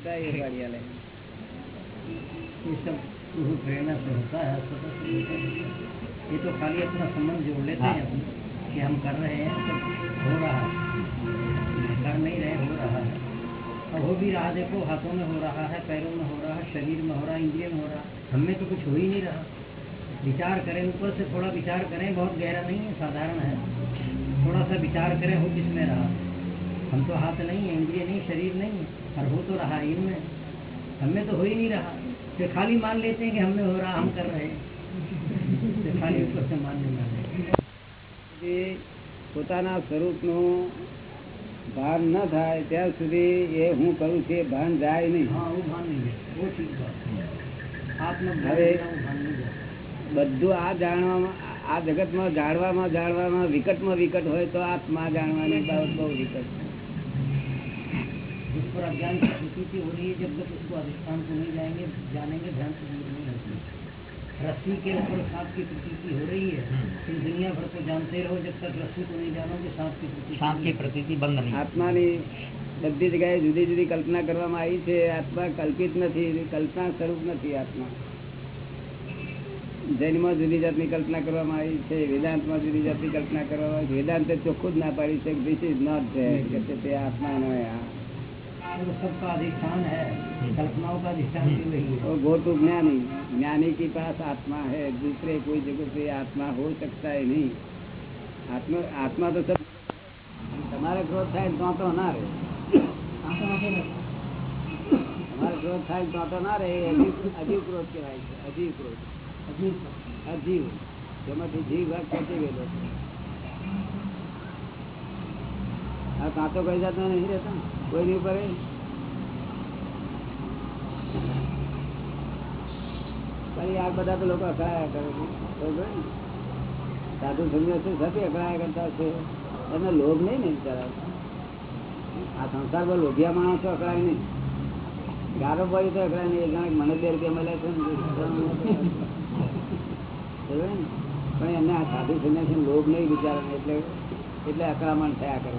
ये सब प्रेरणा से होता है है। ये तो खाली अपना संबंध जोड़ लेते हैं अपन कि हम कर रहे हैं सब हो रहा है। कर नहीं रहे हो रहा है। और हो भी रहा देखो हाथों में हो रहा है पैरों में हो रहा है शरीर में हो रहा है इंद्रिय में हो रहा है। हमें तो कुछ हो ही नहीं रहा। विचार करें ऊपर से थोड़ा विचार करें बहुत गहरा नहीं है साधारण है। थोड़ा सा विचार करें हो किसमें रहा। हम तो हाथ नहीं है इंद्रिय नहीं शरीर नहीं है और हो तो रहा है इनमें हमें तो हो ही नहीं रहा फिर खाली मान लेते हैं कि हमें हो रहा हम कर रहे हैं फिर खाली ऊपर से मानने मान જે પોતાના સ્વરૂપનું ભાન ન થાય ત્યાં સુધી એ હું કરું છું એ ભાન જાય નહીં हाँ वो भान नहीं है वो ठीक बात है आत्मज्ञान अरे- का वो भान नहीं जाता બધું આ જાણવામાં આ જગતમાં જાણવામાં જાણવામાં વિકટમાં વિકટ હોય તો આત્મા જાણવાની બાબત બહુ વિકટ છે जिस पर अज्ञान की प्रतीति हो रही है जब तक उसको अधिष्ठान को नहीं जाएंगे जानेंगे ध्यान से दूर नहीं होती रस्सी के ऊपर सांप की प्रतीति हो रही है तुम दुनिया भर को जानते रहो जब तक रस्सी को नहीं जानोगे सांप की प्रतीति सांप की नहीं प्रतीति बंद नहीं આત્માની બધી જગ્યાએ જુદી જુદી કલ્પના કરવામાં આવી છે આત્મા કલ્પિત નથી કલ્પના સ્વરૂપ નથી આત્મા જૈનમાં જુદી જાતની કલ્પના કરવામાં આવી છે વેદાંતમાં જુદી જાતની કલ્પના કરવામાં આવી છે વેદાંતે ચોખ્ખું જ ના પાડી છે ધીસ ઇઝ નોટ કે છે તે આત્મા નો है આ. वो सबका अधिष्ठान है कल्पनाओं का अधिष्ठान भी वही है और गो टू ज्ञानी ज्ञानी के पास आत्मा है दूसरे कोई जगह पे आत्मा हो सकता है नहीं आत्मा आत्मा तो सब તમારે ક્રોધ થાય તો તો ના રહે તમારે ક્રોધ થાય તો તો ના રહે એ અજીવ અજીવ ક્રોધ કહેવાય છે અજીવ ક્રોધ अजीब અજીવ જેમાંથી જીવ ભાગ ખેંચી ગયેલો છે આ કાંતો કઈ જાતનો નહીં રહેતો ને? નહીં પડે? આ બધા તો લોકો અકળાયા કરે છે. સાધુ છે લોભ નહીં આ સંસારમાં લોભિયા માણસો અકળાય નહીં. ગારો પડી તો અકળાય નહીં. એક મને બે રૂપિયા મળે છે પણ એમને આ સાધુ સંન્યાસી લોભ નહીં બિચારા એટલે એટલે અકળામણ થયા કરે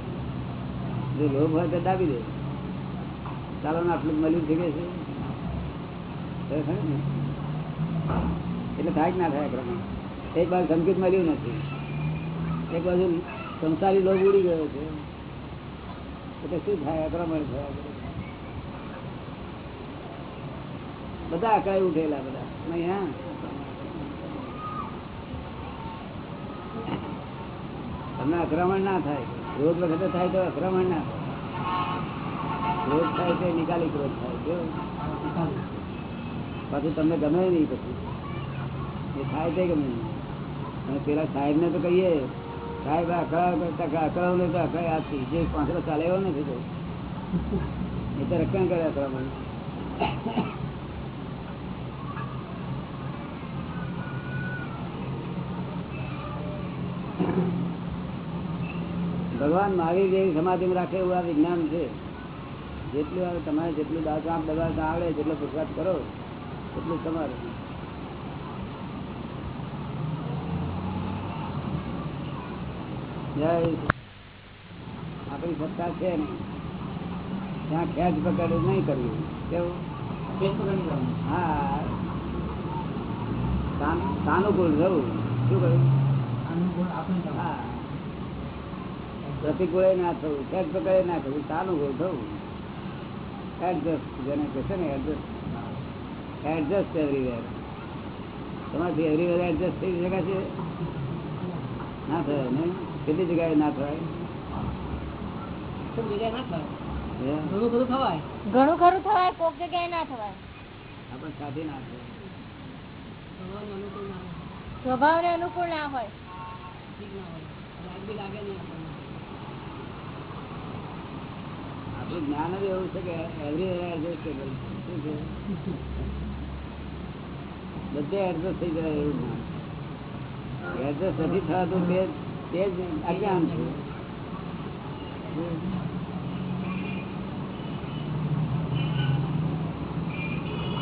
જો લોભ હોય તો દાબી દે. ચાલો ને આટલું મળ્યું થઈ ગયું છે? એટલે થાય જ ના થાય આક્રમણ એક બાજુ સંકેત મળ્યું નથી. એક બાજુ સંસારી લોભ ઉડી ગયો છે. એટલે શું થાય અક્રમણ થયા બધા? અકળાઈ ઉઠેલા બધા. નહીં, હા? તમને આક્રમણ ના થાય. ક્રોધ વખતે થાય તો અક્રમણ ના ક્રોધ થાય તો નિકાલી ક્રોધ થાય જો પાછું તમને ગમે નહીં પછી. એ થાય તે ગમે અને પેલા સાહેબ ને તો કહીએ, સાહેબ અકળાવ કરતા અકળાવ નહીં તો અકળાય જે પાંચરો ચાલે એવો નથી એ તો રક્ષણ કરે આક્રમણ ભગવાન મહાવીર જેવી સમાધિમાં રાખે એવું આ વિજ્ઞાન છે. જેટલું આવે તમારે જેટલું દાસ આમ દબાસ આવડે જેટલો પુરસાદ કરો એટલું તમારું. જય આપણી સત્તા છે ને ત્યાં ખેંચ પકડ નહીં કરવી. કેવું? હા. સાન- સાનુકૂળ જવું શું કહ્યું હા પ્રતિકૂળે ના થવું ખેંચ પકડે ના થવું સાનુકૂળ થવું એડજસ્ટ જેને કહે છે ને એડજસ્ટ એડજસ્ટ એવરીવેર તમારાથી એવરીવેર એડજસ્ટ થઈ શકાશે? ના થાય ને કેટલી જગ્યાએ ના થાય? ઘણું ખરું થવાય કોક જગ્યાએ ના થવાય. આપણે સાથી ના થાય. સ્વભાવને અનુકૂળ ના હોય. આપણું જ્ઞાન જ એવું છે કે એવરી એડજસ્ટેબલ બધે એડજસ્ટ થઈ જાય એવું જ્ઞાન. એડજસ્ટ નથી થતું તે જ અજ્ઞાન છે.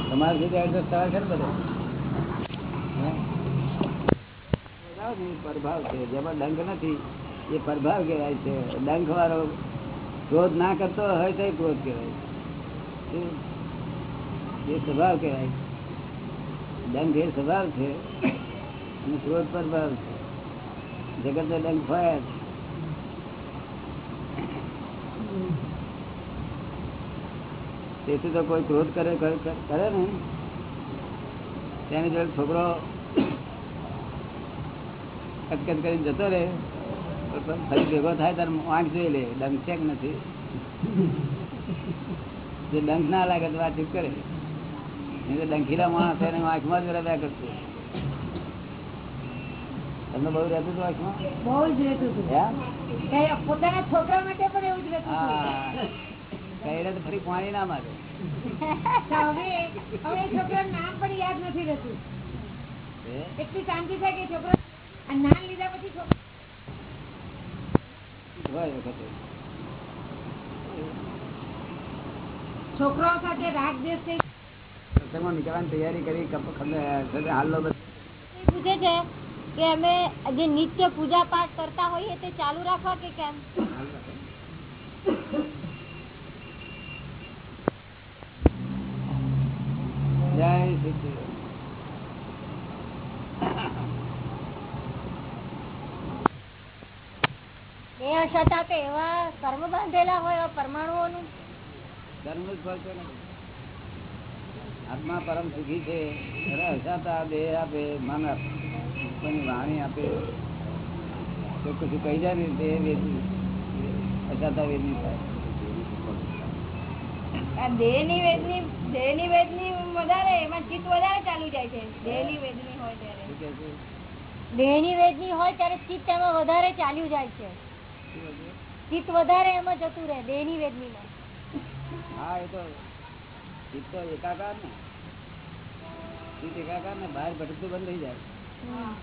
તમારે સુધી એડજસ્ટ થાય છે ને બધા? પ્રભાવ છે. જેમાં ડંખ નથી, એ પ્રભાવ કહેવાય છે. ડંખ વાળો ક્રોધ ના કરતો હોય તો ક્રોધ કહેવાય? એ સ્વભાવ કહેવાય. દંગ એ સ્વભાવ છે અને ક્રોધ પર ભાવ છે. જગત ને ફાયા છે. તેથી તો કોઈ ક્રોધ કરે કરે ને તેની જોડે છોકરો કટકટ કરીને જતો રહે. ફરી ભેગો થાય તાર વાંક જોઈ લે દંગ છે નથી? જે ડંખ ના લાગે તો વાતચીત કરે. નહીં તો ડંખીલા માણસ એને વાંખમાં જ રહ્યા કરશે. તમને બહુ રહેતું હતું આંખમાં બહુ જ રહેતું હતું. પોતાના છોકરા માટે પણ એવું જ રહેતું હા. કઈડે તો ફરી પાણી ના મારે. હવે છોકરા નામ પણ યાદ નથી રહેતું. એટલી શાંતિ થાય કે છોકરા નામ લીધા પછી છોકરા હોય વખતે છોકરાઓ સાથે રાગ દેશ નીકળવાની તૈયારી કરી હાલો પૂછે છે કે અમે જે નિત્ય પૂજા પાઠ કરતા હોઈએ તે ચાલુ રાખવા કે કેમ જય શ્રી કૃષ્ણ. એ છતાં એવા કર્મ બાંધેલા હોય એવા પરમાણુઓનું? કર્મ જ છે આત્મા પરમ સુખી છે. હસાતા દેહ આપે મન આપે વાણી આપે. તો કશું કહી જાય ને દેહ વેચી હસાતા વેદની થાય. વેદની દેહની વેદની વધારે એમાં ચિત્ત વધારે ચાલુ જાય છે. દેહની વેદની હોય ત્યારે. દેહની વેદની હોય ત્યારે ચિત્ત એમાં વધારે ચાલ્યું જાય છે? ચિત્ત વધારે એમાં જતું રહે દેહની વેદનીમાં. હા એ તો ચિત્ત તો એકાકાર ને. ચિત્ત એકાકાર ને બહાર ભટકતું બંધ થઈ જાય. નો.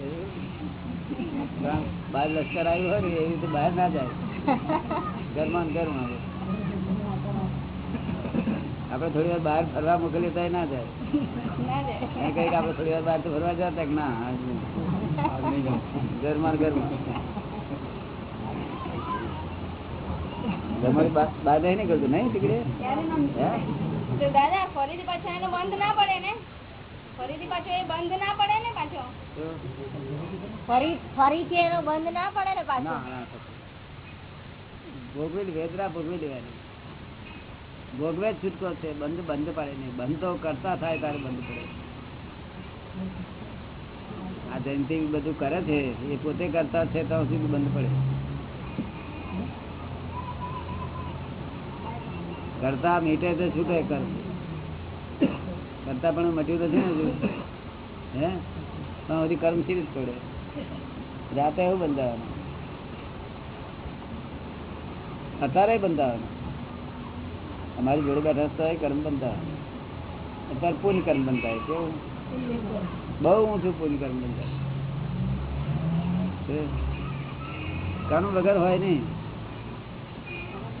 બહાર લશ્કર આવ્યું હોય ને એવી રીતે બહાર ના જાય. ઘરમાં ને ઘરમાં આવે. આપણે થોડી વાર બહાર ફરવા મોકલીએ તો ના જાય. ના જાય. મેં કહી કે આપણે થોડી વાર બહાર તો ફરવા જતા કે ના. ઘરમાં ને ઘરમાં. તમારી બહાર નહીં નીકળતું નહીં તીકડે દાદા ફરીથી પાછો એનું બંધ ના પડે ને? ફરીથી પાછો એ બંધ ના પડે ને પાછો? ફરી ફરીથી એનો બંધ ના પડે ને પાછો? ભોગવી વેદના ભોગવી લેવાની. ભોગવે છૂટકો છે. બંધ બંધ પડે નહીં. બંધ તો કરતા થાય, તારે બંધ પડે. આ જયંતિ બધું કરે છે. એ પોતે કરતા છે તો સુધી બંધ પડે. કરતા મીટે તો છૂટે કર. કરતા પણ મટ્યું તો છે ને હે? પણ બધી કર્મ જ પડે. રાતે એવું બંધાવાનું. અત્યારે બંધાવાનું. અમારી જોડે બેઠા તો કર્મ બનતા અત્યારે પૂર્ણ કર્મ બનતા કેવું? બહુ ઊંચું પૂર્ણ કર્મ બનતા છે. વગર હોય નહીં.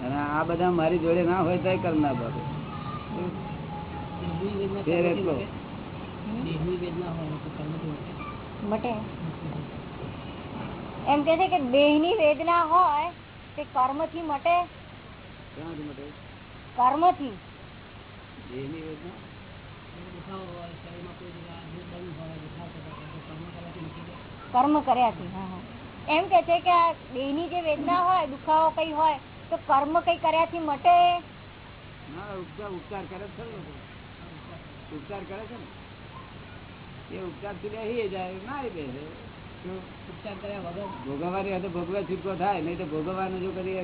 અને આ બધા મારી જોડે ના હોય તો કર્મ ના એટલો. મટે. એમ કે છે કે દેહની વેદના હોય તે કર્મથી મટે. ક્યાંથી મટે? કર્મથી થી? કર્મ કર્યાથી હા હા. એમ કે છે કે આ દેહની જે વેદના હોય દુખાવો કઈ હોય તો કર્મ કઈ કર્યાથી મટે? ના ઉપચાર કરે છે ઉપચાર કરે છે ને? એ ઉપચારથી રહી જાય મારી શું? ભોગવવાની હોય તો ભોગવા છૂટકો થાય નહીં તો ભોગવવાનું જો કરીએ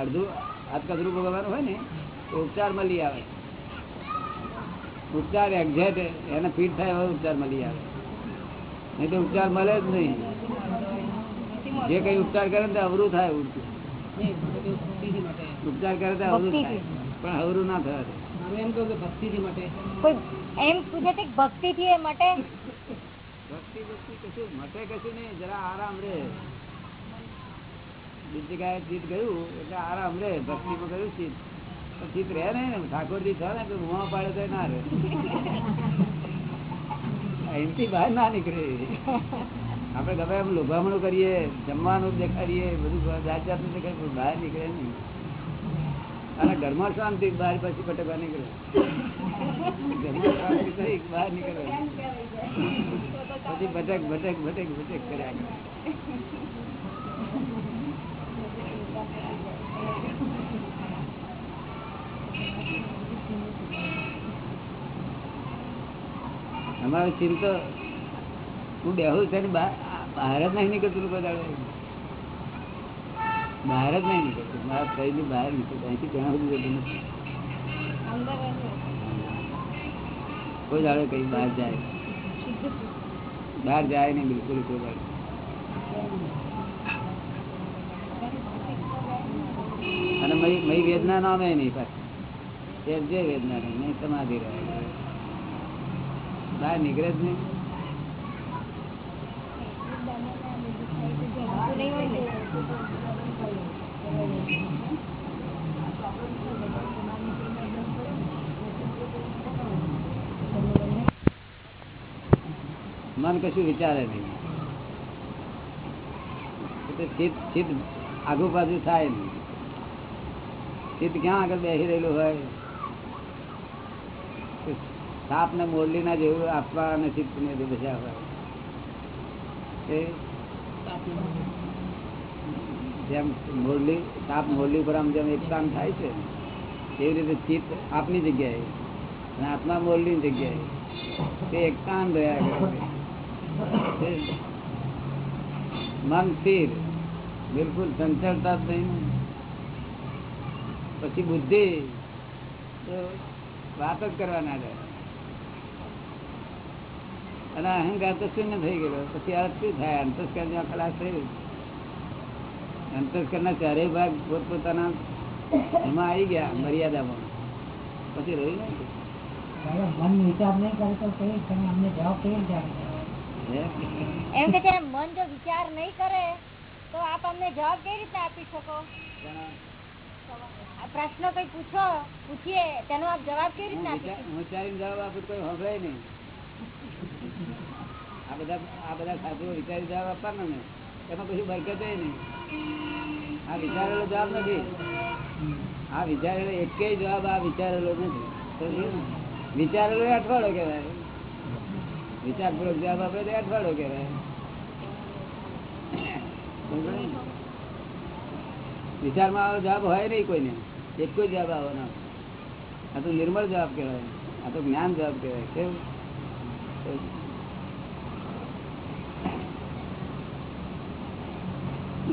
અડધું હાથ કચરું ભોગવવાનું હોય ને તો ઉપચાર મળી આવે. ઉપચાર એક્ઝેક્ટ એને ફીટ થાય એવો ઉપચાર મળી આવે. નહીં તો ઉપચાર મળે જ નહીં. જે કઈ ઉપચાર કરે ને તે અવરું થાય ઉપચાર કરે તો અવરું થાય પણ અવરું ના થાય કોઈ એમ પૂછે છે કે ભક્તિથી એ મટે ભક્તિ ભક્તિ નહીં, જરા આરામ ને, ઠાકોરજી પાડે તો ના રહે. અહીંથી બહાર ના નીકળે. આપણે ગમે એમ લોભામણું કરીએ, જમવાનું દેખાડીએ, બધું જાત જાતનું દેખાડીએ બહાર નીકળે નહીં. અને ઘરમાં શાંતિ, બહાર પછી ભટકવા નીકળે. ઘરમાં બહાર નીકળે. પછી ભટક ભટક ભટક ભટક કર્યા કરે. અમારો ચિંતો હું બેહું છે ને બહાર જ નહીં નીકળતું કોઈ બહાર જ નહીં નીકળતું. મારા શરીરની બહાર નીકળતું. અહીંથી ઘણા બધું જતું નથી. કોઈ દાડો કઈ બહાર જાય. બહાર જાય નહીં બિલકુલ કોઈ દાડો. અને મય મય વેદના નામે નહીં પાછી. જે વેદના નહીં નહીં સમાધિ રહે. બહાર નીકળે જ નહીં. મન કશું વિચારે નહીં. એટલે ચિત્ત આગુ પાછું થાય નહીં. ચિત્ત ક્યાં આગળ બેસી રહેલું હોય? સાપ ને મોરલી ના જેવું આપવા અને ચિત્ત ને બધા હોય એ જેમ મોરલી સાપ મોરલી પર જેમ એકતાન થાય છે, એવી રીતે ચિત્ત આપની જગ્યાએ અને આત્મા મોરલી જગ્યાએ. તે એકતાન રહ્યા કરે મન સ્થિર, બિલકુલ સંચળતા જ પછી બુદ્ધિ, તો વાત જ કરવા ના રહે અને અહંકાર તો શૂન્ય થઈ ગયેલો પછી આ શું થાય? અંતસ્કર જ્યાં ખલાસ થયું અંતસ્કરના ચારેય ભાગ પોતપોતાના એમાં આવી ગયા મર્યાદામાં. પછી રહ્યું મન વિચાર નહીં કરે તો કઈ? તમે અમને જવાબ કેવી રીતે એમ કે છે મન જો વિચાર નહીં કરે તો આપ અમને જવાબ કેવી રીતે આપી શકો? આ પ્રશ્ન કઈ પૂછો પૂછીએ તેનો આપ જવાબ કેવી રીતે આપી હું વિચારીને જવાબ આપું કોઈ સાંભળે નહીં. આ બધા આ બધા સાધુઓ વિચારી જવાબ આપવાના ને. એમાં કશું બરકત નહીં. આ વિચારેલો જવાબ નથી. આ વિચારેલો એક જવાબ આ વિચારેલો નથી. વિચારેલો અઠવાડો કહેવાય. વિચારપૂર્વક જવાબ આપે તો અઠવાડો કહેવાય? વિચારમાં આવો જવાબ હોય નહીં કોઈને. એક કોઈ જવાબ આવવાનો આ તો નિર્મળ જવાબ કહેવાય. આ તો જ્ઞાન જવાબ કહેવાય. કેવું?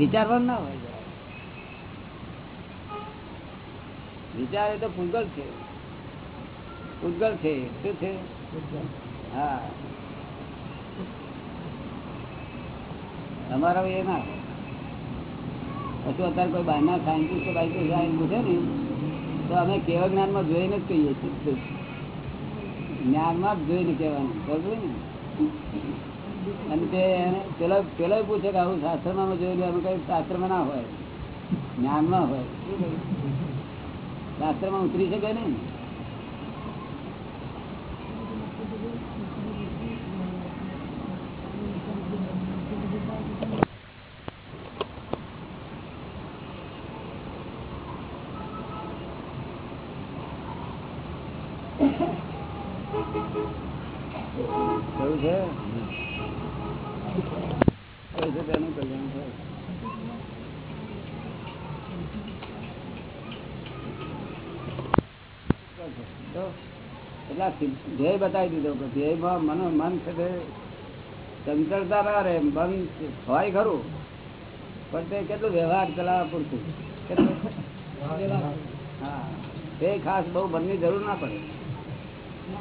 વિચારવાનું ના હોય વિચાર એ તો પૂગલ છે. પૂગલ છે શું છે? હા. અમારો એ ના પછી અત્યારે કોઈ બહારના સાયન્ટિસ્ટ બાયન્ટિસ્ટ આવીને પૂછે ને તો અમે કેવા જ્ઞાનમાં જોઈને જ કહીએ છીએ. જ્ઞાનમાં જ જોઈને કહેવાનું. બરોબર ને? અને તે એને પેલો પેલો પૂછે કે આવું શાસ્ત્રમાં જોયેલું અમે કઈ શાસ્ત્રમાં ના હોય. જ્ઞાનમાં હોય. શાસ્ત્રમાં ઉતરી શકે નહીં કયું છે કયું છે તેનું કલ્યાણ થાય તો એટલે આ સિદ્ધ- ધ્યેય બતાવી દીધો કે ધ્યેયમાં મનો મન છે તે ચંચળતા ના રહે મન હોય ખરું પણ તે કેટલું વ્યવહાર ચલાવવા પૂરતું. કેટલું હા તે ખાસ બહુ મનની જરૂર ના પડે.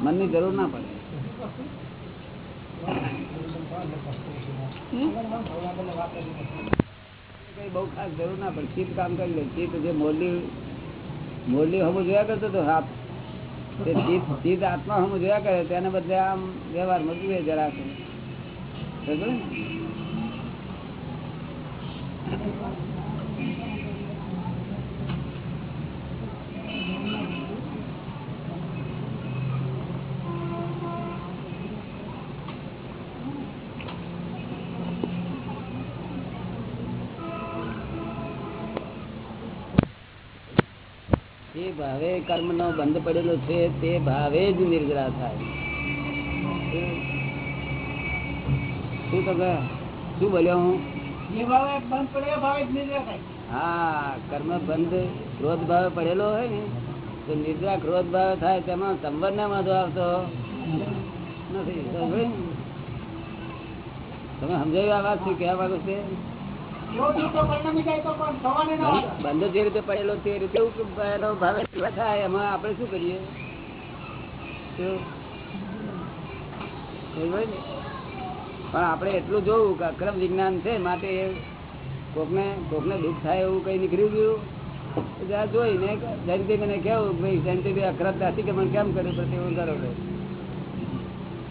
મનની જરૂર ના પડે. કઈ બહુ ખાસ જરૂર ના પડે. ચીપ કામ કરી લે ચીપ જે મોરલી મોરલી હમું જોયા કરતો તો હાથ ચિત્ત આત્મા હમ જોયા કરે તેને બદલે આમ વ્યવહાર મજબૂએ જરા જે ભાવે કર્મ નો બંધ પડેલો છે તે ભાવે જ નિર્જરા થાય. શું તમે શું બોલ્યો હું? હા કર્મ બંધ ક્રોધ ભાવે પડેલો હોય ને તો નિદ્રા ક્રોધ ભાવે થાય તેમાં સંવર ના વાંધો આવતો નથી. તમે સમજાવ્યું આ વાત શું કહેવા માંગુ છે? બંધ જે રીતે પડેલો તે રીતે ભાવે થાય એમાં આપણે શું કરીએ? ને? પણ આપણે એટલું જોવું કે અક્રમ વિજ્ઞાન છે માટે કોકને કોકને દુઃખ થાય એવું કઈ નીકળી ગયું. તો જરા જોઈને જયંતિ મને કેવું ભાઈ જયંતિ અક્રમ નથી કે મને કેમ કર્યું? પછી એવું કરો.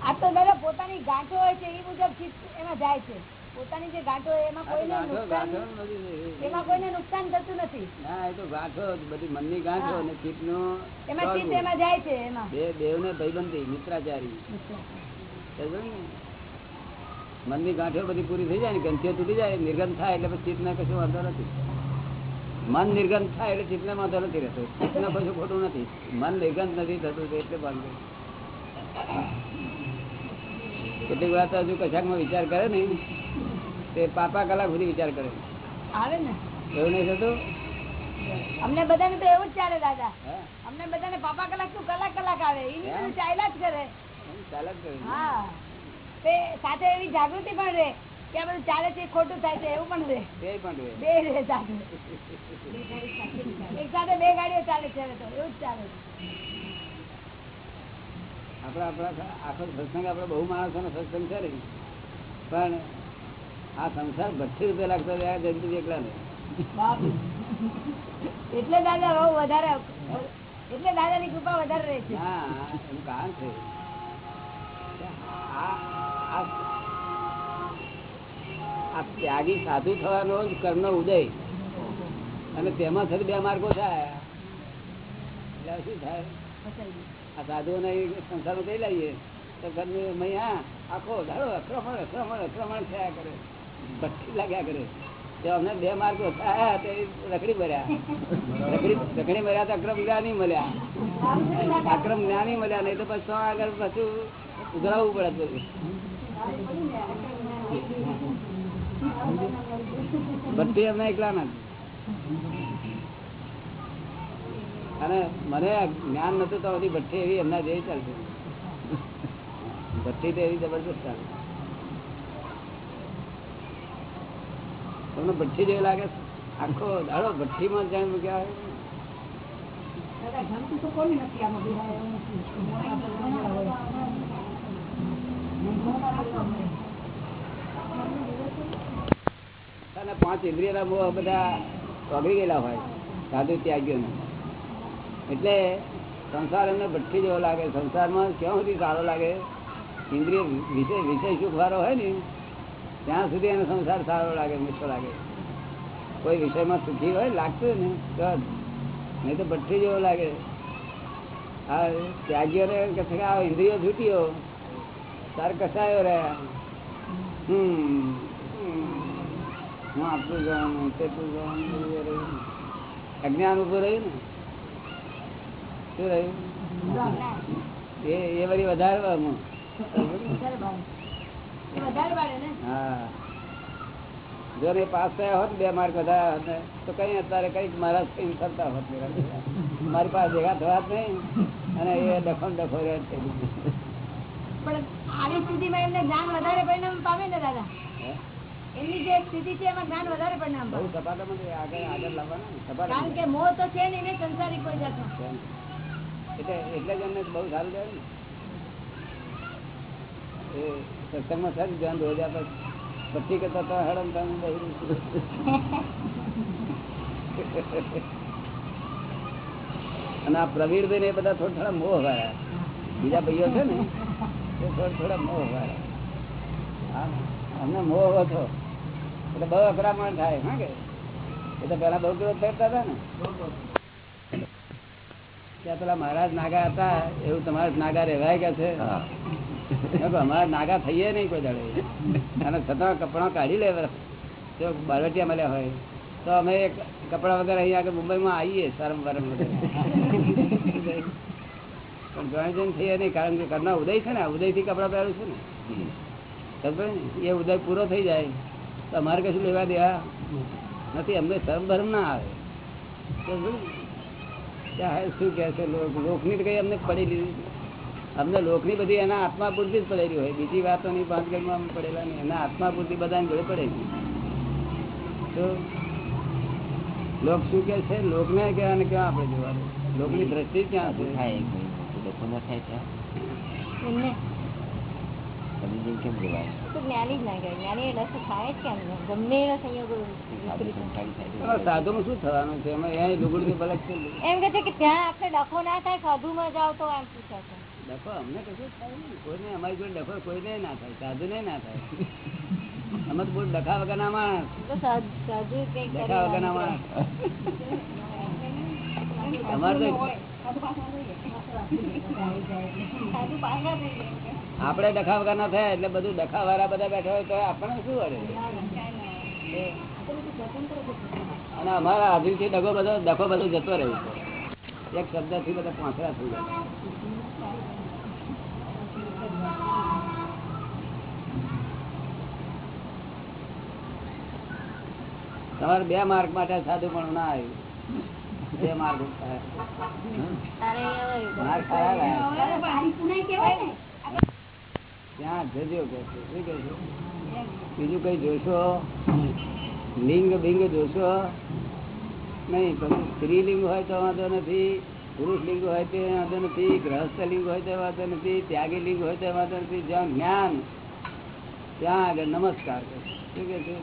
આ તો દાદા પોતાની ગાંઠો હોય છે એ મુજબ એમાં જાય છે. પોતાની જે ગાંઠો એમાં કોઈને નુકસાન નથી. એમાં કોઈને નુકસાન થતું નથી. ના એ તો ગાંઠો બધી મનની ગાંઠો અને ચિત્તનું એમાં ચિત્ત એમાં જાય છે એમાં. બે દેવને ભાઈબંધી મિત્રાચારી? મનની ગાંઠો બધી પૂરી થઈ જાય ને ગ્રંથિઓ તૂટી જાય નિર્ગમ થાય એટલે પછી ચિત્તને કશું વાંધો નથી. મન નિર્ગમ થાય એટલે ચિત્તને વાંધો નથી રહેતો. ચિત્તને કશું ખોટું નથી. મન નિર્ગમ નથી થતું એટલે વાંધો કેટલીક વાત હજુ હજુ કશાકમાં વિચાર કરે ને. તે પાપા કલાક સુધી વિચાર કરે. આવે ને? એવું નહીં થતું? અમને બધાને તો એવું જ ચાલે દાદા. અમને બધાને પાપા કલાક શું કલાક કલાક આવે? એ ચાલ્યા જ કરે. ચાલ્યા જ કરે હા. તે સાથે એવી જાગૃતિ પણ રહે કે આ બધું ચાલે છે ખોટું થાય છે એવું પણ રહે. બે પણ રહે. બે રહે સાથે. એક સાથે બે ગાડીઓ ચાલે છે હવે તો એવું જ ચાલે છે. આપણા આપણા આખો સત્સંગ આપણે બહુ માણસોનો સત્સંગ છે ને. પણ આ સંસાર બસો રૂપિયા લાગતો જયંતિ એકલા ને એટલે દાદા બહુ વધારે એટલે દાદાની કૃપા વધારે રહે છે. હા એનું કારણ છે. આ ત્યાગી સાધુ થવાનો જ કર્મનો ઉદય. અને તેમાં થતી બે માર્ગો થાય. એટલે શું થાય? આ સાધુઓને સંસારમાં કઈ લઈએ તો ઘરની મૈયા આખો ધારો અક્રમણ અક્રમણ અક્રમણ થયા કરે. ભઠ્ઠી લાગ્યા કરે. તો અમને બે માર્ગ થયા તે રખડી ભર્યા. રખડી રખડી ભર્યા તો અક્રમ જ્ઞાની મળ્યા. અક્રમ જ્ઞાની મળ્યા, નહીં તો પછી આગળ પાછું ઉઘરાવવું પડે બધું. અમને એકલા નથી અને મને જ્ઞાન નતું તો બધી ભઠ્ઠી એવી એમના જેવી ચાલતી. ભઠ્ઠી તો એવી જબરજસ્ત ચાલે તમને ભઠ્ઠી જેવી લાગે આખો દાડો ભઠ્ઠીમાં જાણ મૂક્યા અને પાંચ ઇન્દ્રિયના મોહ બધા ઓગળી ગયેલા હોય સાધુ ત્યાગીઓને. એટલે સંસાર એમને ભઠ્ઠી જેવો લાગે. સંસારમાં ક્યાં સુધી સારો લાગે? ઇન્દ્રિય વિષય વિષય સુખ વાળો હોય ને ત્યાં સુધી એનો સંસાર સારો લાગે મીઠો લાગે. કોઈ વિષયમાં સુખી હોય લાગતું ને તો. નહીં તો ભઠ્ઠી જેવો લાગે. આ ત્યાગીઓને કહે છે કે આ ઇન્દ્રિયો છૂટ્યો તાર કસાયો રહ્યા. હમ. હું આટલું જવાનું તેટલું જવાનું. અજ્ઞાન ઉભું રહ્યું ને? શું રહ્યું? એ એ વળી વધારે વાહમાં. વધારે પાડે ને હા. જો ને પાસ થયા હોત બે માર્ક વધારે તો કઈ અત્યારે કંઈક મારા સ્કીમ કરતા હોત મારી પાસે ભેગા થવા નહીં અને એ ડખો ડખો રહે છે. પણ આવી સ્થિતિમાં એમને જ્ઞાન વધારે પરિણામ પામે ને દાદા? એમની જે સ્થિતિ છે એમાં જ્ઞાન વધારે પરિણામ બહુ સપાટામાં આગળ આગળ લાવવાના કારણ કે મોહ તો છે ને એને સંસારિક કોઈ જાતનો એટલે એટલે જ એમને બહુ સારું જાય ને. સત્સંગમાં સારું ને બધા થોડા થોડા મોહ વાળા. બીજા ભાઈઓ છે ને, એ થોડા થોડા મોહ વાળા. અમને મોહ હતો એટલે બહુ અકરામણ થાય, હા કે? એ તો પેલા બહુ વિરોધ કરતા હતા ને. ત્યાં પેલા મહારાજ નાગા હતા, એવું તમારા નાગા રહેવાય કે છે? અમારા નાગા થઈએ નહીં કોઈ દાડે. અને છતાં કપડાં કાઢી લે તો બરવટિયા મળ્યા હોય. તો અમે કપડા વગર અહીંયા આગળ મુંબઈમાં આવીએ સારમ વારમ પણ જોઈન થઈએ નહીં, કારણ કે ઘરના ઉદય છે ને ઉદયથી કપડા પહેરું છું ને. ખબર એ ઉદય પૂરો થઈ જાય. તો અમારે કશું લેવા દેવા નથી. અમને શરમ ભરમ ના? આવે શું કહે છે? લોક લોકની તો કઈ અમને પડેલી અમને લોકની બધી એના આત્મા પૂરતી જ પડેલી હોય. બીજી વાતોની ભાંતગઢમાં અમે પડેલા નહીં. એના આત્મા પૂરતી બધાની જોડે પડેલી તો લોક શું કે છે? લોકને કે ને ક્યાં આપણે જોવાનું? લોકની દ્રષ્ટિ ક્યાં છે? થાય એક ભાઈ લોકો ન થાય તમે જેમ કેમ સંયોગો સાધુ સાધુમાં શું થવાનું છે? એમાં છે. કે ત્યાં આપણે ડખો ના થાય સાધુમાં જાવ તો એમ પૂછે છે. ડખો અમને કશું થાય નહીં. કોઈને અમારી જોડે ડખો કોઈને ના થાય સાધુને ના થાય. અમે તો બહુ ડખા વગરના માણસ. તો સાધુ સાધુ કઈ કરી ડખા વગરના માણસ. અમારે તો સાધુ પાછા થઈ જાય. આપણે ડખા વગર ના થાય એટલે બધું ડખા વાળા બધા બેઠા હોય તો આપણને શું વળે? અને અમારા હાજરીથી ડખો બધો ડખો બધો જતો રહ્યો એક એક શબ્દથી બધા પાંચરા થઈ જાય. તમારે બે માર્ક માટે સાધુ પણ ના આવ્યું. બે માર્ક માર્ક ત્યાં જજો કે બીજું કઈ જોશો? લિંગ બિંગ જોશો? નહીં પણ સ્ત્રીલિંગ હોય તો વાંધો નથી પુરુષ લિંગ હોય તો વાંધો નથી ગ્રહસ્થ લિંગ હોય તો વાંધો નથી ત્યાગી લિંગ હોય તો વાંધો નથી. જ્યાં જ્ઞાન ત્યાં આગળ નમસ્કાર. શું કે છે?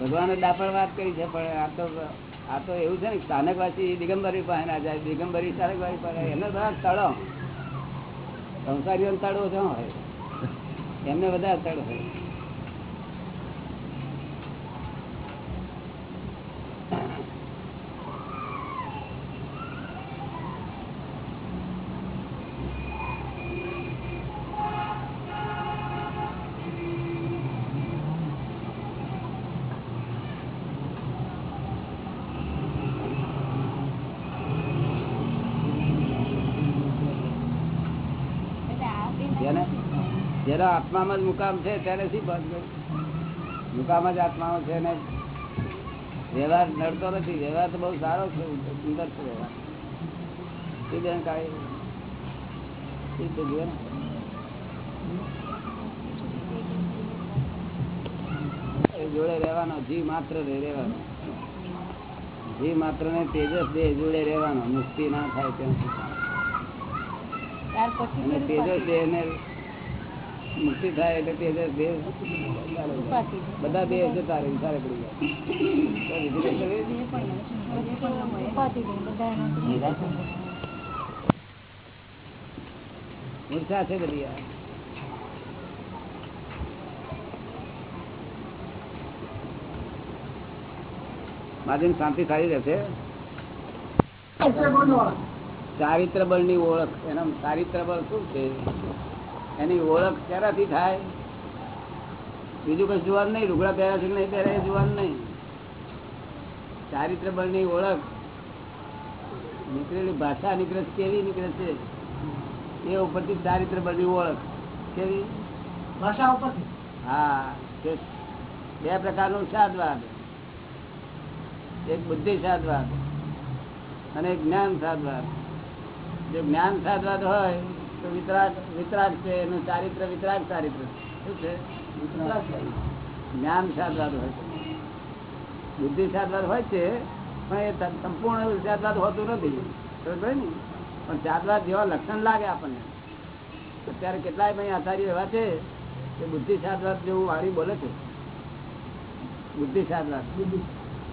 ભગવાને દાપણ વાત કરી છે, પણ આ તો આ તો એવું છે ને, સ્થાનકવાસી દિગંબરી પાસે ના જાય, દિગંબરી સ્થાનકવાસી પાસે એને બધા તળો સંસારીઓ તળો છે હોય. એમને વધારે તળ હોય. જેનો આત્મામાં જ મુકામ છે તેને શું બંધ કરું? મુકામ જ આત્મામાં છે ને વ્યવહાર નડતો નથી વ્યવહાર તો બહુ સારો છે સુંદર છે વ્યવહાર. એ બેન કાંઈ એ તો જુએ ને જોડે રહેવાનો જીવ માત્ર રહેવાનો. જીવ માત્ર ને તેજસ દે જોડે રહેવાનો મુક્તિ ના થાય ત્યાં સુધી. તેજસ દેહ ને મુક્તિ થાય એટલે તે બધા બે હજાર રહે વિચારે પડી જાય. મૂર્છા છે બધી માધ્યમ શાંતિ સારી રહેશે. ચારિત્ર બળની ઓળખ. એના ચારિત્ર બળ શું છે? એની ઓળખ ક્યારાથી થાય? બીજું કશું જોવાનું નહીં લુગડા પહેર્યા છે કે નહીં પહેર્યા જોવાનું નહીં. ચારિત્ર બળની ઓળખ નીકળેલી ભાષા નીકળે છે કેવી નીકળે છે? એ ઉપરથી ચારિત્ર બળની ઓળખ. કેવી? ભાષા ઉપરથી. હા કે બે પ્રકારનું સાદવાદ. એક બુદ્ધિ સાદવાદ અને એક જ્ઞાન સાદવાદ. જો જ્ઞાન સાદવાદ હોય તો વિતરાગ વિતરાગ છે એનું ચારિત્ર વિતરાગ ચારિત્ર શું છે? જ્ઞાન સાદવાદ હોય છે. બુદ્ધિ સાદવાદ હોય છે પણ એ સંપૂર્ણ સાદવાદ હોતું નથી. ને? પણ સાદવાદ જેવા લક્ષણ લાગે આપણને. અત્યારે કેટલાય ભાઈ આચાર્ય એવા છે કે બુદ્ધિ સાદવાદ જેવું વાળી બોલે છે. બુદ્ધિ સાદવાદ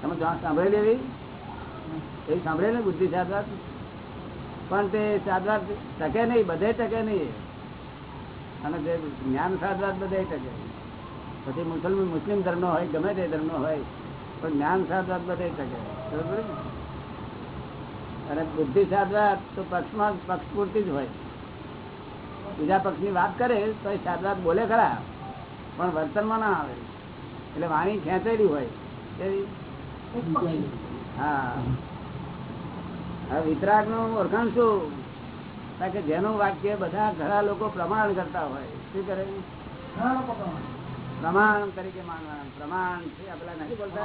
તમે જાણ સાંભળેલી એવી? એ સાંભળે ને બુદ્ધિ સાદવાદ પણ તે સાદવાદ ટકે નહીં બધે ટકે નહીં અને જે જ્ઞાન સાદવાદ બધે ટકે. પછી મુસલમાન મુસ્લિમ ધર્મનો હોય ગમે તે ધર્મનો હોય પણ જ્ઞાન સાદવાદ બધે ટકે. બરોબર અને બુદ્ધિ સાદવાદ તો પક્ષમાં પક્ષ પૂરતી જ હોય. બીજા પક્ષની વાત કરે તો એ સાદવાદ બોલે ખરા પણ વર્તનમાં ના આવે. એટલે વાણી ખેંચેલી હોય? હા. વિતરાગનું ઓળખાણ શું? કે જેનું વાક્ય બધા ઘણા લોકો પ્રમાણ કરતા હોય. શું કરે? પ્રમાણ તરીકે પ્રમાણ છે નથી બોલતા?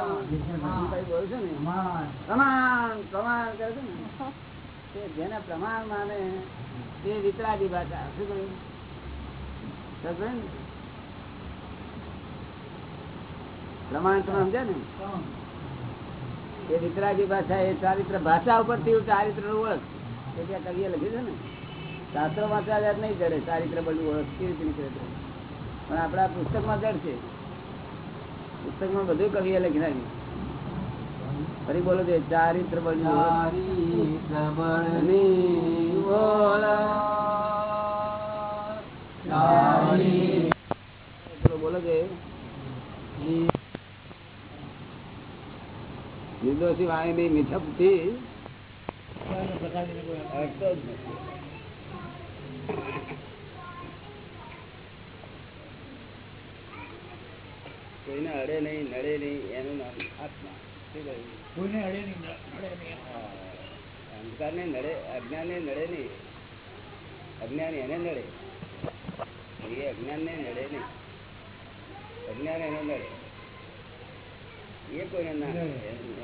ને. પ્રમાણ. પ્રમાણ કરે છે ને. જેને પ્રમાણ માને તે વિતરાગી ભાષા. શું કહ્યું ને? પ્રમાણ તમે સમજ્યા ને? એ વિતરાગી ભાષા એ ચારિત્ર ભાષા ઉપરથી ચારિત્ર ઓળખ. એ ત્યાં કવિએ લખ્યું છે ને? શાસ્ત્રો વાંચવા યાદ નહીં ચડે ચારિત્ર બધું ઓળખ. કેવી રીતે નીકળે છે પણ આપણા પુસ્તકમાં ચડશે. પુસ્તકમાં બધું કવિએ લખી નાખ્યું ફરી બોલો છે ચારિત્ર બોલો બોલો છે નિર્દોષી વાણી ની અટતો થી કોઈને અડે નહીં નડે નહીં એનું નામ આત્મા. શું કહ્યું? નહીં અહંકાર ને નડે અજ્ઞાન ને નડે નહીં. અજ્ઞાન એને નડે. એ અજ્ઞાન ને નડે નહીં. અજ્ઞાન એને નડે. એ કોઈને ના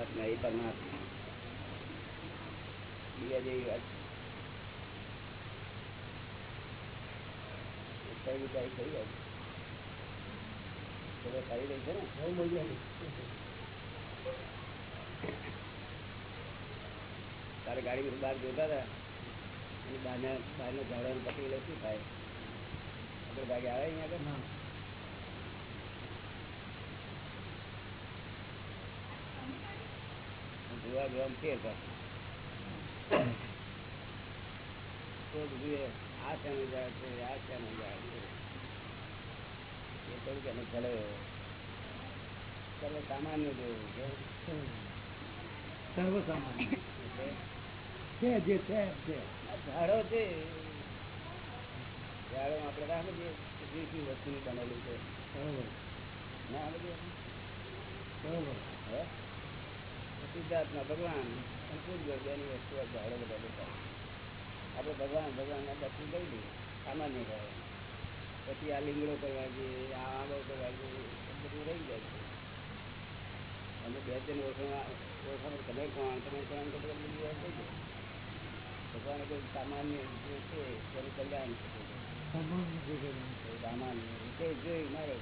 આત્મા એ પરમાત્મા બીજા જેવી વાત. થઈ જાય ચલો સારી રહી છે ને? બહુ મજા તારે ગાડી બહાર જોતા હતા? અને બહારના બહારના ઝાડવાનું પકડી લે શું થાય? આપણે ભાગે આવે અહીંયા આગળ? જોવા જોવા ફેર પાછું તો બધું એ આ ચાનો ઝાડ છે આ ચાનો ઝાડ છે એ કહ્યું કે અમે ચલો ચલો સામાન્ય જોયું કે સર્વસામાન્ય એટલે છે જે છે એમ છે આ ઝાડો છે ઝાડો આપણે રાખીએ જે કઈ વસ્તુની બનેલું છે બરોબર ના આ બધું બરોબર હે સિદ્ધાર્થમાં ભગવાન અને બેની વસ્તુ બધા આપણે ભગવાન ભગવાનના દર્શન કરી દઈએ સામાન્ય રહે પછી આ લીંગડો કરવા જઈએ આ આંબો કરવા જઈએ બધું રહી જાય છે. અને બે ત્રણ ઓળખાણ ઓળખાણ તમે કોણ તમે કોણ કરો બીજી વાત થઈ જાય ભગવાન કોઈ સામાન્ય જે છે તેનું કલ્યાણ થતું સામાન્ય જે સામાન્ય રીતે જોઈ મારે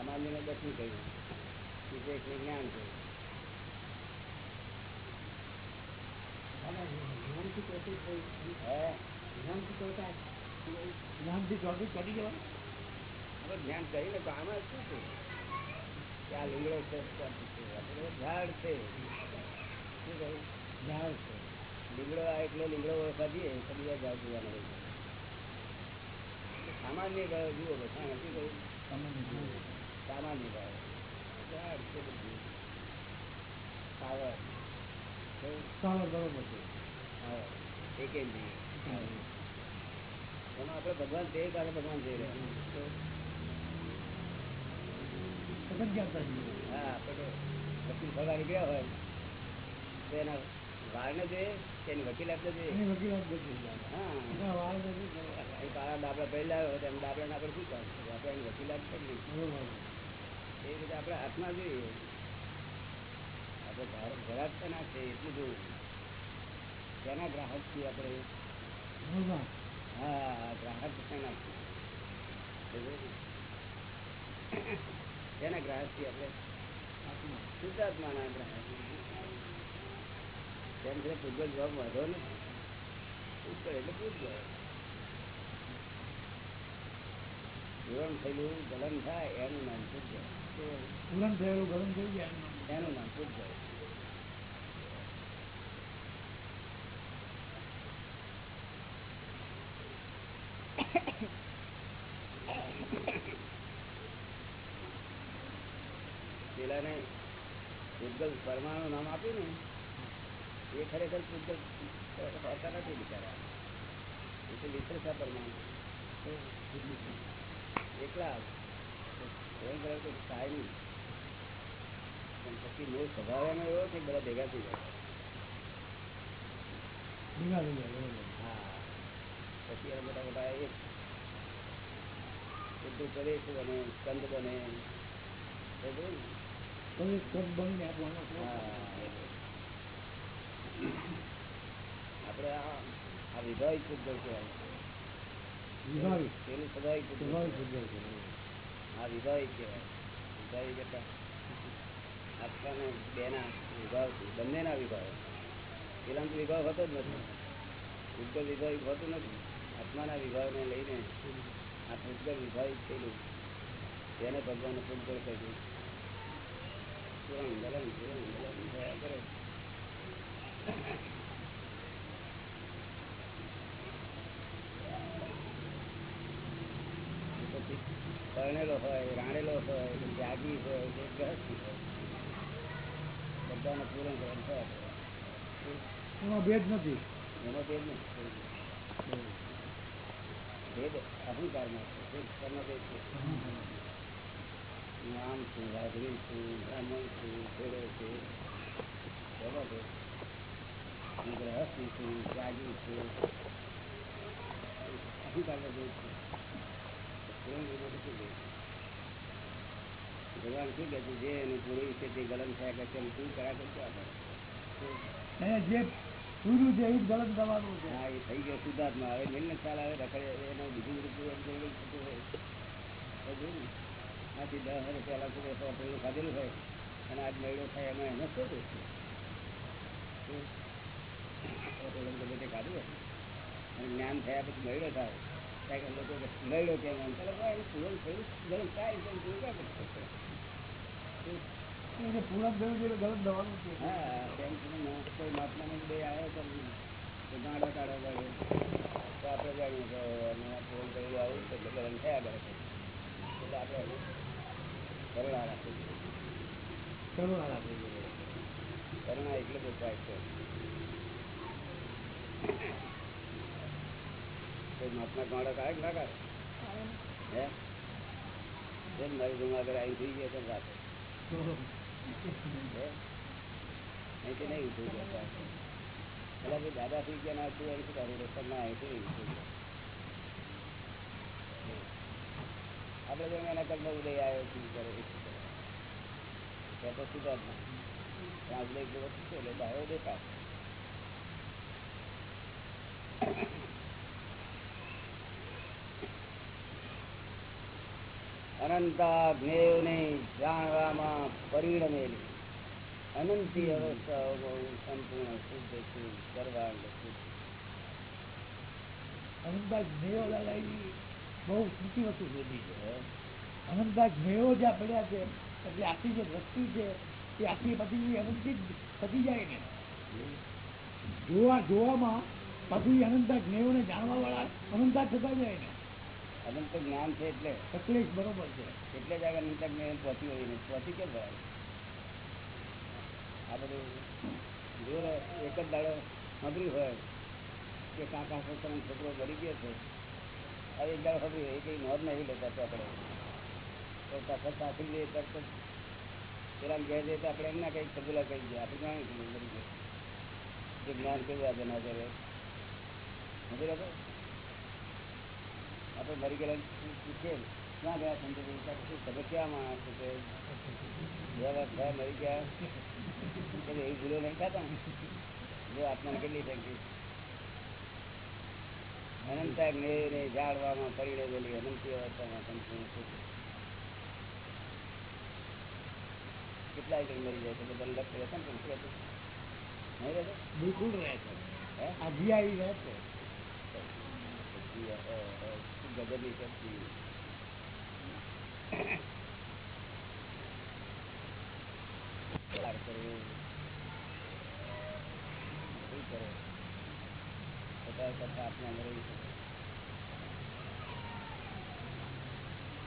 બધું છે તે. સામાન્ય ને દર્શન કર્યું વિવેક ને જ્ઞાન કર્યું હે જ્ઞાનથી ચોથી કરી જવાનું હવે ધ્યાન કરીને તો આમાં શું છે કે આ લીમડો છે આ બધું ઝાડ છે શું કહ્યું ઝાડ છે લીમડો આ એકલો લીમડો ઓળખવા જઈએ તો બીજા ઝાડ જોવા મળે છે સામાન્ય ગયો જુઓ બધા નથી કહ્યું સામાન્ય જે સામાન્ય ભાવ ઝાડ છે બધું પાવર સાવર બરોબર છે એકેન્દ્રિય એમાં આપણે ભગવાન તે કારણે ભગવાન જઈ રહ્યા હા આપણે વકીલ નીકળ્યા હોય. તો એના વાળને જોઈએ કે એની વકીલાતને જોઈએ? વકીલાત બધી હા. દાબલા પહેલા હોય તો એમ દાબલાને આપણે શું કામ? આપડે આપણે એની વકીલાત કરીએ એ બધા આપણે હાથમાં જોઈએ. આપણે ભારત શેના છે એટલું જોયું તેના ગ્રાહક છીએ આપણે? હા ગ્રાહક તેના છીએ? તેના ગ્રાહક છીએ આપણે? શુદ્ધાત્માના ગ્રાહક. તેમ છે પૂજ્ય જવાબ વાંધો નથી. પૂજ્ય એટલે પૂજ્ય જીવન થયેલું ગલન થાય એનું નામ પૂજ્ય પૂરણ થયેલું ગરમ થઈ ગયા. એનું નામ. નામ પૂજ્ય પેલાને પૂજગલ પરમાણુ નામ આપ્યું ને, એ ખરેખર પૂજગલ હોતા નથી બિચારા. એટલે વિશેષા પરમાણુ. એકલા કોઈ કરે તો થાય નહીં. પણ પછી મૂળ સ્વભાવ એનો એવો છે બધા ભેગા થઈ જાય. હા. પછી મોટા મોટા એક ઉર્દુ પ્રદેશ બને સ્કંદ બને. સમજ્યું ને? હા. આપણે આ વિભાવિક પૂજ્ય કહેવાય. પેલું સ્વાભાવિક પૂજ્ય આ વિભાવિક કહેવાય. વિભાવિક એટલે આત્માને બેના વિભાવ બંનેના વિભાવ પેલા વિભાવ હતો જ નથી. ભૂતગલ વિભાવિક હોતું નથી. આત્માના વિભાવને લઈને આ ભૂતગલ વિભાવિત થયેલું. તેને ભગવાન ભૂતગલ કહ્યું. ગલન ગલન થયા કરે પછી પરણેલો હોય રાણેલો હોય ત્યાગી હોય કે ગ્રહસ્થી હોય. બધાને પૂરણ ગ્રહણ થયા ભેદ નથી. એનો ભેદ નથી. ભેદ અહંકારમાં છે. ભેદ કર્મ ભેદ છે. હું આમ છું રાજવી છું બ્રાહ્મણ છું ખેડો છે. એનો ભેદ હું ગ્રહસ્થી છું ત્યાગી છું. અહંકારનો ભેદ છે પૂરણ વિરોધ શું ભેદ ભગવાન શું છે જે એનું પૂરું છે તે ગલન થયા કરશે તું કરા કરશો આપણે જે પૂરું છે એ જ ગલન દવાનું છે. હા, એ થઈ ગયો સુધાર્થમાં હવે મેં ખ્યાલ આવે રખડે એનો બીજું બધું પૂરું થઈ ગયું હોય? આથી દસ હજાર પહેલાં કોઈ સો પેલું ખાધેલું હોય. અને આજ મેળો થાય એમાં એનો શું શું? તે ખાધું અને જ્ઞાન થયા પછી મેળો થાય. ત્યાં કે લોકો કે ચાલો ભાઈ એનું પૂરણ થયું ગરમ થાય તો તું ક્યાં કરતો હતો? શું? એને પૂરક થયું છે એટલે દવાનું છે હા તેમ કોઈ મહાત્માને બે આવ્યો તો તો કાઢો પડ્યો તો આપણે જાણીએ કે ફોન કર્યું આવું તો ગરમ થયા કરે એટલે આપણે કરુણા રાખવી કરુણા રાખવી જોઈએ. કરુણા એટલે જ છે કોઈ મહાત્મા ગાંડો કાઢે કે ના કાઢે હે? દાદા થઈ ગયા ના એના કર્મ ઉદય આવ્યો શું કરે તો સુધાર ના ત્યાં ઉદય જેવો એટલે દાડો દેખાય અનંતા જ્ઞેયને જાણવામાં પરિણમેલી અનંતી અવસ્થાઓ બહુ સંપૂર્ણ શુદ્ધ છે સર્વાંગ દાદાજી બહુ ઊંચી વસ્તુ શોધી છે? અનંતભાઈ જ્યાં પડ્યા છે એટલે આખી જે વસ્તુ છે એ આખી પછી અનંતી પતી જાય ને. જોવા જોવામાં પછી અનંતા જ્ઞેયોને જાણવા વાળા અનંતા થતા જાય ને. અનંત જ્ઞાન છે એટલે. તકલીફ બરોબર છે. એટલે જ આગળ નીચે જ્ઞાન પહોંચી હોય નહીં પહોંચી કેમ ભાઈ આ બધું જો એક જ દાડો સાંભળ્યું હોય કે કાકા છોકરાનો છોકરો ગળી ગયો છે. હવે એક દાડો ખબર એ કઈ નોંધ નહીં લેતા તો આપણે. તો પાછળ પાછળ લઈએ તરત પેલા ઘેર જઈએ તો આપણે એમ ના કંઈક સગુલા કહી દઈએ. આપણે જાણીએ છીએ મરી ગયો જે જ્ઞાન કેવું આજે ના કરે રહેતો આપણે મરી ગયેલા પૂછીએ ક્યાં ગયા સંતો તમે ક્યાં માણસ છો થયા મરી ગયા. એવી ભૂલો નહીં ખાતા ને? જો આત્માને કેટલી શક્તિ અનંતા જ્ઞેયને જાળવામાં પરિણમેલી અનંતી અવસ્થામાં સુખ કેટલાય કઈ મરી જાય છે બધા લક્ષ રહેશે ને પણ શું નહીં રહેતો બિલકુલ રહે છે. હે? આ જીઆઈ રહે છે ગજબની શક્તિ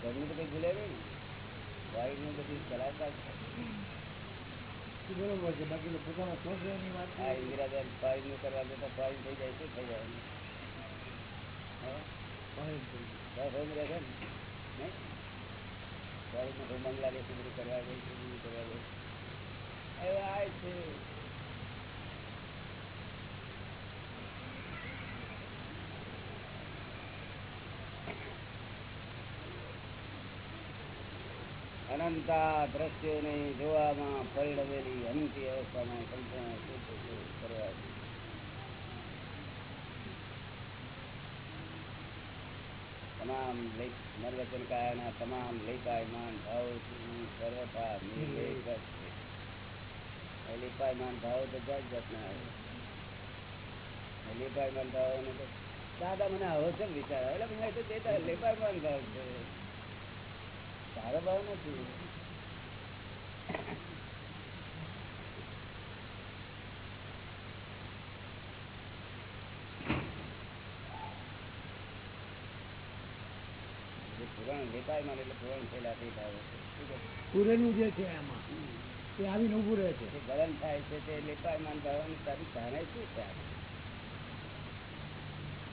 ઘરનું તો કઈ ભૂલે નહીં. વાઈડનું બધી ચલાવતા બરોબર છે? બાકી પોતાનો રહેવાની વાત આ ઇન્દિરાબેન ફોરેનનું કરવા જતા ફોરેન થઈ જાય શું થઈ જાય હે? દ્રશ્યો ને અનંતા જોવામાં પરિણમેલી અંતિ અવસ્થામાં સંપૂર્ણ તમામ નર્વચન કાયાના તમામ લેપાયમાન ભાવ સર્વથા લેપાયમાન ભાવ તો જાત જાતના આવે લેપાયમાન ભાવોને તો દાદા મને આવો છે વિચાર એટલે મને તો લેપાયમાન ભાવ છે. સારો ભાવ નથી જે પુરાણ લેપાયમાન એટલે પુરાણ થયેલા તે ભાવ છે. શું કહે? પૂરેલું જે છે એમાં એ આવીને ઉભું રહે છે. ગલન થાય છે તે લેપાયમાન ભાવની તારી જાણે છે આ?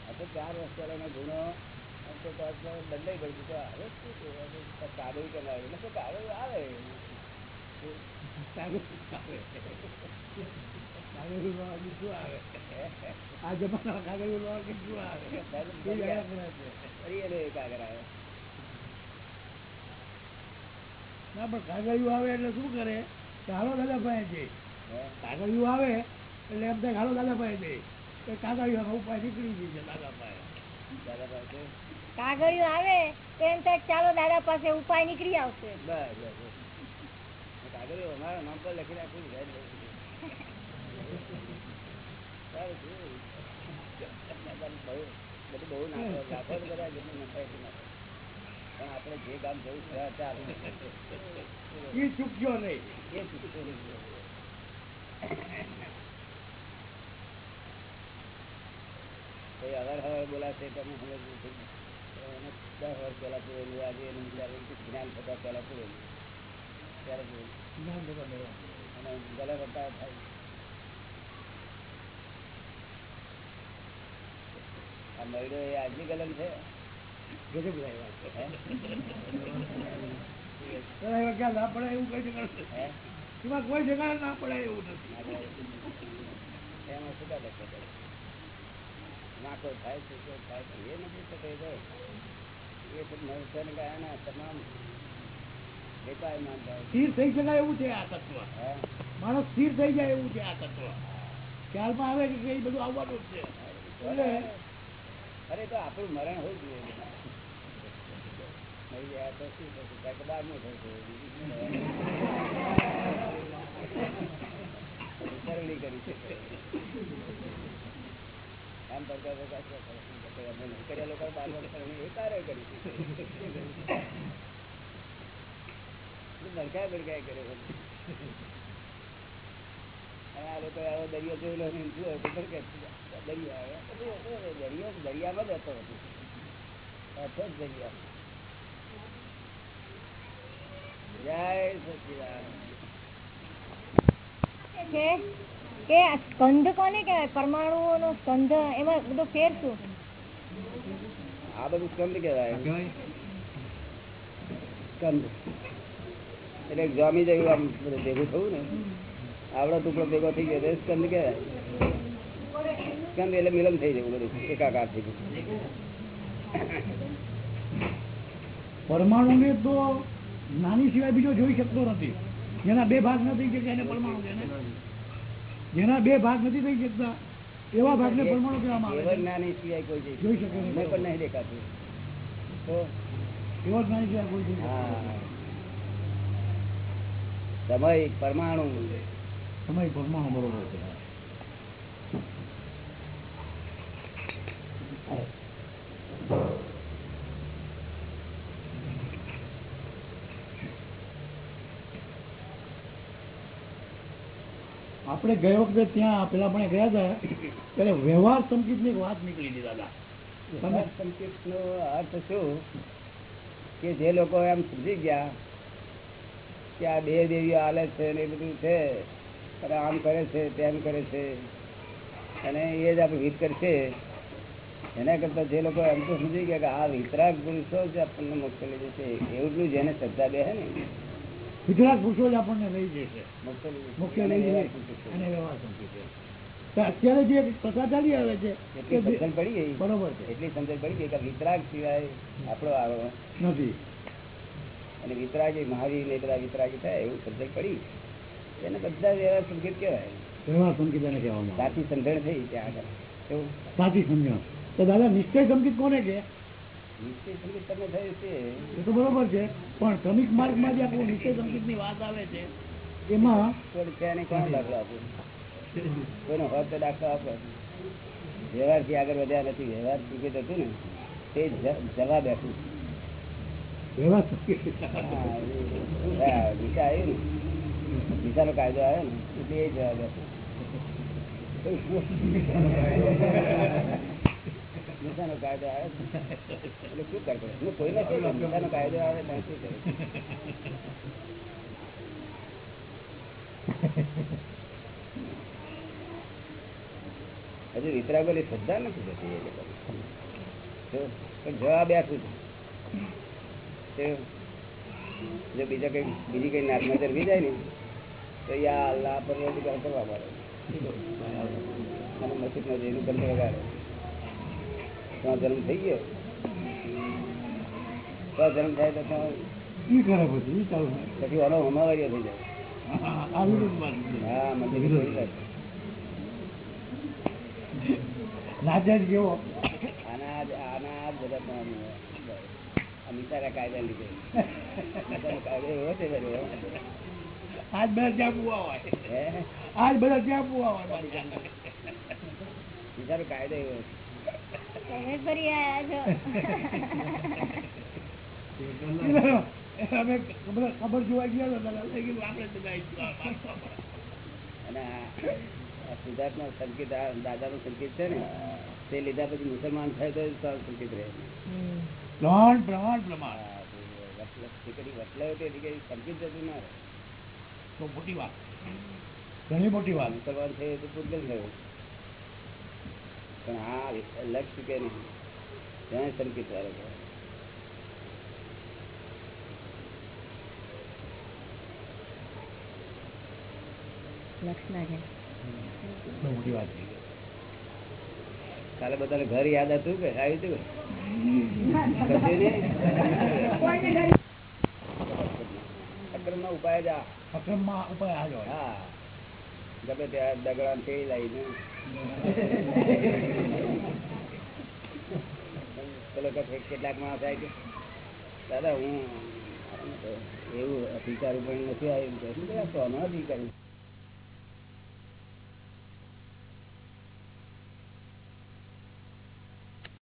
આ તો ચાર પહેલાનો ગુનો તો બદલાઈ ગયું તો શું કાગળ આવે એટલે આવે. કાગળ આવે. કાગળ શું આવે? આ જમાનામાં કાગળ આવે? એને એક કાગળ આવે. ના પણ કાગળિયું આવે એટલે શું કરે? કે હાલો દાદા પાસે જઈ. કાગળિયું આવે એટલે એમ થાય હાલો દાદા પાસે જઈ. તો કાગળિયું ઉપાય નીકળી ગઈ છે દાદા પાસે દાદા પાસે કાગળિયું આવે તો એમ થાય ચાલો દાદા પાસે ઉપાય નીકળી આવશે. બસ બસ બસ. કાગળ અમારા નામ પર લખી નાખ્યું બધું બહુ નાખો નાખો બધા જેટલું નખાય. પણ આપણે જે કામ જવું છે એ ચૂક્યો નહીં. એ ચૂક્યો નહીં. અવાર હવાર બોલાશે તમે સમજવું દસ વર્ષ પહેલા પૂરેલું આજે એનું વિચાર એવું કે જ્ઞાન થતા પહેલા પૂરેલું ત્યારે. અને ગલા રટા થાય. આ મયડો એ આજની ગલન છે. કઈ કોઈ સ્થિર થઈ શકાય એવું છે આ તત્વ. માણસ સ્થિર થઈ જાય એવું છે આ તત્વ. ખ્યાલમાં આવે કે એ બધું આવવાનું છે. અરે તો આપણું મરણ હોવું જોઈએ. ભડકાય ભડકાય કરે આ લોકો આવો દરિયો જોયેલો ને શું તો ભડકે દરિયા. દરિયો દરિયામાં જ હતો. હતો જ દરિયા જય સચિદાનંદ છે કે આ સ્કંધ કોને કહેવાય? પરમાણુઓનો સ્કંધ એમાં બધો ફેર શું? આ બધું સ્કંદ કહેવાય. સ્કંદ. એટલે જામી જેવું આમ બધું ભેગું થયું ને. આવડો ટુકડો ભેગો થઈ ગયો સ્કંદ કહેવાય. સ્કંદ એટલે મિલન થઈ જવું બધું એકાકાર થઈ ગયું પરમાણુને તો નાની સિવાય બીજો જોઈ શકતો નથી. જેના બે ભાગ નથી શકતા એને પરમાણુ ને. જેના બે ભાગ નથી થઈ શકતા એવા ભાગને પરમાણુ કહેવામાં આવે નાની સિવાય કોઈ જોઈ શકે પણ નહીં દેખાતું. તો? એવા જ નાની સિવાય કોઈ સમય પરમાણુ. સમય પરમાણુ બરોબર છે. આપણે ગયા વખતે ત્યાં પેલા આપણે ગયા હતા, ત્યારે વ્યવહાર સંકેતની વાત નીકળી હતી, દાદા. તમે સંકેતનો અર્થ શું? કે જે લોકો એમ સમજી ગયા કે આ બે દેવીઓ હાલે છે ને એ બધું છે, અને આમ કરે છે, તેમ કરે છે, અને એ જ આપણે હિત કરશે, એના કરતા જે લોકો એમ તો સમજી ગયા કે આ વિતરાગ પુરુષો જ આપણને મોક્ષ લઈ જશે એવું જેને શ્રદ્ધા બે ને. પુરુષો જ આપણને લઈ જશે. મુખ્ય લઈ જશે અને વ્યવહાર છે. અત્યારે જે કથા ચાલી આવે છે કે એટલી સમજણ પડી ગઈ. બરોબર છે. એટલી સમજણ પડી ગઈ કે વિતરાગ સિવાય આપણો આવો નથી. અને વિતરાગી મહાવીર ને બધા વિતરાગી થાય એવું સમજણ પડી. એને બધા વ્યવહાર સંકેત કહેવાય. વ્યવહાર સંકેત એને કહેવામાં. સાચી સમજણ થઈ ત્યાં આગળ. એવું. સાચી સમજણ. તો દાદા નિશ્ચય સંકેત કોને કે એ તો બરોબર છે પણ ક્રમિક માર્ગમાં જે આપણું નિશ્ચય સંકેતની વાત આવે છે એમાં કોઈ છે નહીં કોણ દાખલો આપું? કોઈનો હોત દાખલો આપો. વ્યવહારથી આગળ વધ્યા નથી વ્યવહાર સંકેત હતું ને? તે જ- જવાબ આપ્યું વ્યવહાર સંકેત હા, એ શું થાય? ગીતા આવી ને. ગીતાનો કાયદો આવ્યો ને એ જવાબ ગીતાનો કાયદો આવે એટલે શું કરતો? હું કોઈને કહું નિશાનો કાયદો આવે તો શું કરે? હજુ વિતરાગોની શ્રદ્ધા નથી લોકોને. પણ જવાબ આપ્યું છે. જો બીજા કઈ, બીજી કઈ નાત નજર બી જાય ને, તો યા અલ્લાહ પર કરવા પડે. અને મસ્જિદમાં જઈને બંધ વગાડે. ત્યાં જન્મ થઈ ગયો. તો જન્મ થાય તો ઈ કરે પછી ચાલુ. પછી હમાવારીઓ થઈ જાય. હા મંદિર કેવો? બધા પણ કાયદા લીધે. કાયદો એવો છે આજ બધા ત્યાં પૂવા હોય? આજ બધા ત્યાં પુવા હોય બિચારો કાયદો એવો છે. અમે ખબર જોવા ગયા સંકેત દાદાનો સંકેત છે ને તે લીધા પછી મુસલમાન થાય તો સંકેત રહે પ્રમાણ પ્રમાણ પ્રમાણ તે સંકેત જતું ના રહે તો મોટી વાત. ઘણી મોટી વાત. મુસલમાન થયો તો પૂરગલ થયો પણ આ લક્ષ કે નહીં? ત્યાં સંકેત વાળો. કાલે બધાને ઘર યાદ હતું કે આવ્યું હતું ઉપાય જ. આ. અક્રમમાં ઉપાય હા. ગમે ત્યાં દગડા ને છે, કેટલાક માણસ આવી દાદા હું એવું અધિકારું પણ નથી આવ્યું કરે? અધિકારી